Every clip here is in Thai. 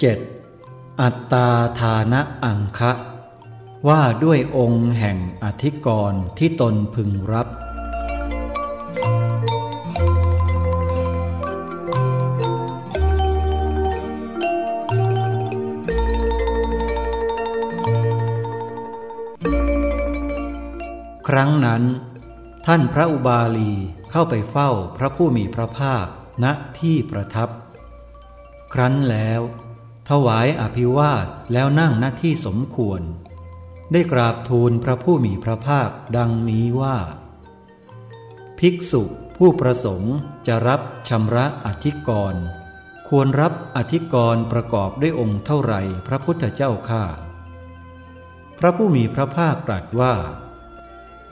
7. อัตตาทานะอังคะ ว่าด้วยองค์แห่งอธิกรณ์ที่ตนพึงรับ ครั้งนั้น ท่านพระอุบาลีเข้าไปเฝ้าพระผู้มีพระภาคณที่ประทับ ครั้นแล้ว ถวายอภิวาทแล้วนั่งหน้าที่สมควร ได้กราบทูลพระผู้มีพระภาคดังนี้ว่า ภิกษุผู้ประสงค์จะรับชำระอธิกรณ์ควรรับอธิกรณ์ประกอบด้วยองค์เท่าไหร่พระพุทธเจ้าข้าพระผู้มีพระภาคตรัสว่า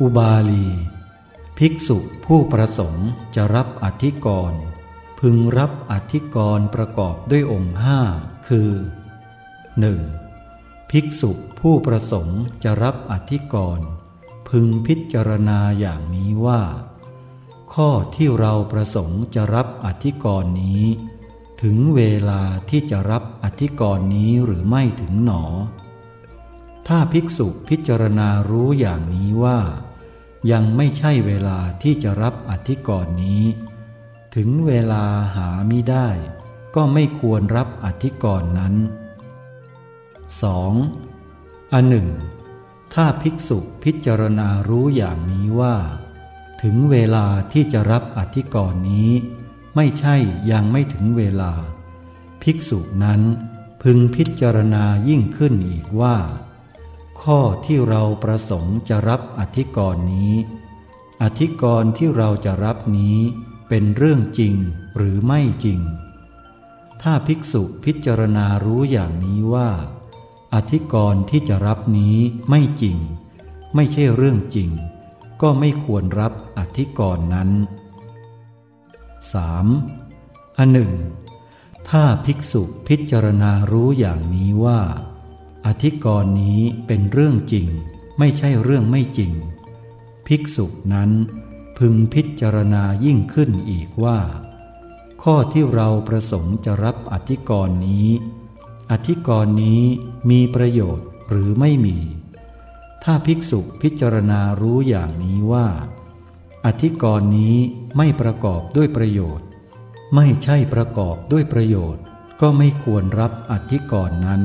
อุบาลี ภิกษุผู้ประสงค์จะรับอธิกรณ์พึงรับอธิกรณ์ประกอบด้วยองค์ห้า คือ 1. ภิกษุผู้ประสงค์จะรับอธิกรณ์พึงพิจารณาอย่างนี้ว่า ข้อที่เราประสงค์จะรับอธิกรณ์นี้ ถึงเวลาที่จะรับอธิกรณ์นี้หรือไม่ถึงหนอ ถ้าภิกษุพิจารณารู้อย่างนี้ว่า ยังไม่ใช่เวลาที่จะรับอธิกรณ์นี้ ถึงเวลาหาไมิได้ ก็ไม่ควรรับอธิกรณ์นั้น 2. อันหนึ่ง ถ้าภิกษุพิจารณารู้อย่างนี้ว่า ถึงเวลาที่จะรับอธิกรณ์นี้ ไม่ใช่ยังไม่ถึงเวลา ภิกษุนั้นพึงพิจารณายิ่งขึ้นอีกว่า ข้อที่เราประสงค์จะรับอธิกรณ์นี้ อธิกรณ์ที่เราจะรับนี้เป็นเรื่องจริงหรือไม่จริง ถ้าภิกษุพิจารณารู้อย่างนี้ว่า อธิกรณ์ที่จะรับนี้ไม่จริง ไม่ใช่เรื่องจริง ก็ไม่ควรรับอธิกรณ์นั้น 3. อันหนึ่ง ถ้าภิกษุพิจารณารู้อย่างนี้ว่า อธิกรณ์นี้เป็นเรื่องจริง ไม่ใช่เรื่องไม่จริง ภิกษุนั้นพึงพิจารณายิ่งขึ้นอีกว่า ข้อที่เราประสงค์จะรับอธิกรณ์นี้ อธิกรณ์นี้มีประโยชน์หรือไม่มี ถ้าภิกษุพิจารณารู้อย่างนี้ว่า อธิกรณ์นี้ไม่ประกอบด้วยประโยชน์ ไม่ใช่ประกอบด้วยประโยชน์ ก็ไม่ควรรับอธิกรณ์นั้น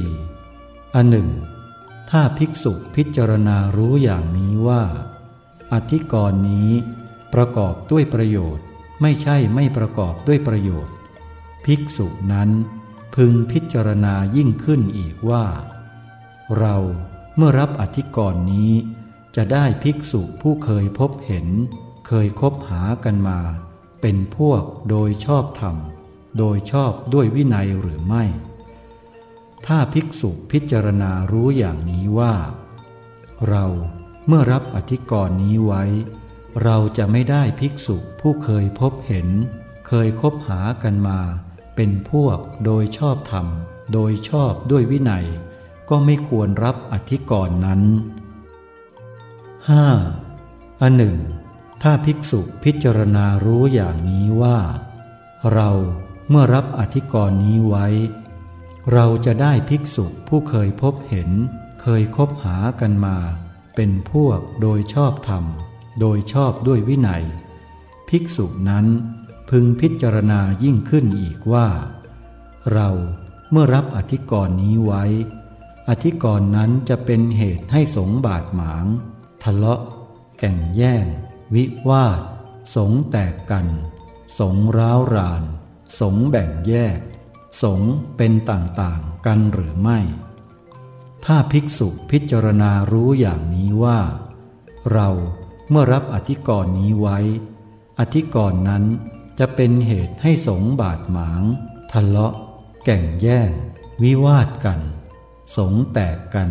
4. อันหนึ่ง ถ้าภิกษุพิจารณารู้อย่างนี้ว่า อธิกรณ์นี้ประกอบด้วยประโยชน์ ไม่ใช่ไม่ประกอบด้วยประโยชน์ ภิกษุนั้นพึงพิจารณายิ่งขึ้นอีกว่า เราเมื่อรับอธิกรณ์นี้ จะได้ภิกษุผู้เคยพบเห็น เคยคบหากันมา เป็นพวกโดยชอบธรรม โดยชอบด้วยวินัยหรือไม่ ถ้าภิกษุพิจารณารู้อย่างนี้ว่า เราเมื่อรับอธิกรณ์นี้ไว้ เราจะไม่ได้ภิกษุผู้เคยพบเห็น เคยคบหากันมา เป็นพวกโดยชอบธรรม โดยชอบด้วยวินัย ก็ไม่ควรรับอธิกรณ์นั้น 5. อันหนึ่ง ถ้าภิกษุพิจารณารู้อย่างนี้ว่า เราเมื่อรับอธิกรณ์นี้ไว้ เราจะได้ภิกษุผู้เคยพบเห็น เคยคบหากันมา เป็นพวกโดยชอบธรรม โดยชอบด้วยวินัย ภิกษุนั้นพึงพิจารณายิ่งขึ้นอีกว่า เราเมื่อรับอธิกรณ์นี้ไว้ อธิกรณ์นั้นจะเป็นเหตุให้สงบาดหมาง ทะเลาะ แก่งแย่ง วิวาท สงแตกกัน สงร้าวราน สงแบ่งแยก สงเป็นต่างๆกันหรือไม่ ถ้าภิกษุพิจารณารู้อย่างนี้ว่า เรา เมื่อรับอธิกรณ์นี้ไว้ อธิกรณ์นั้นจะเป็นเหตุให้สงบาดหมาง ทะเลาะ แก่งแย่ง วิวาทกัน สงแตกกัน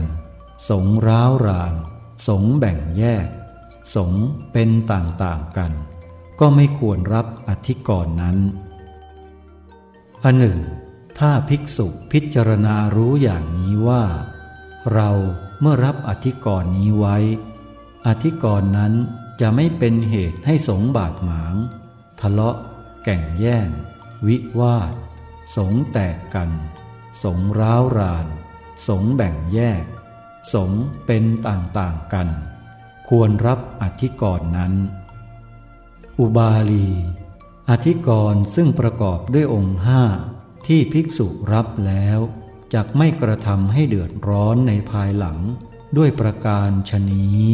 สงร้าวราน สงแบ่งแยก สงเป็นต่างๆกัน ก็ไม่ควรรับอธิกรณ์นั้นอันหนึ่ง ถ้าภิกษุพิจารณารู้อย่างนี้ว่า เราเมื่อรับอธิกรณ์นี้ไว้ อธิกรณ์นั้นจะไม่เป็นเหตุให้สงบาดหมาง ทะเลาะ แก่งแย่ง วิวาท สงแตกกัน สงร้าวราน สงแบ่งแยก สงเป็นต่างๆกัน ควรรับอธิกรณ์นั้น อุบาลี อธิกรณ์ซึ่งประกอบด้วยองค์ห้าที่ภิกษุรับแล้วจักไม่กระทำให้เดือดร้อนในภายหลังด้วยประการชนี้